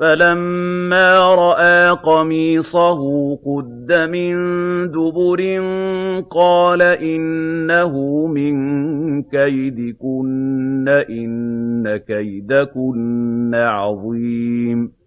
فَلَمَّا رَأَىٰ قَمِيصَهُ قُدَّ مِن دُبُرٍ قَالَ إِنَّهُ مِن كَيْدِكُنَّ ۖ إِنَّ كَيْدَكُنَّ عَظِيمٌ.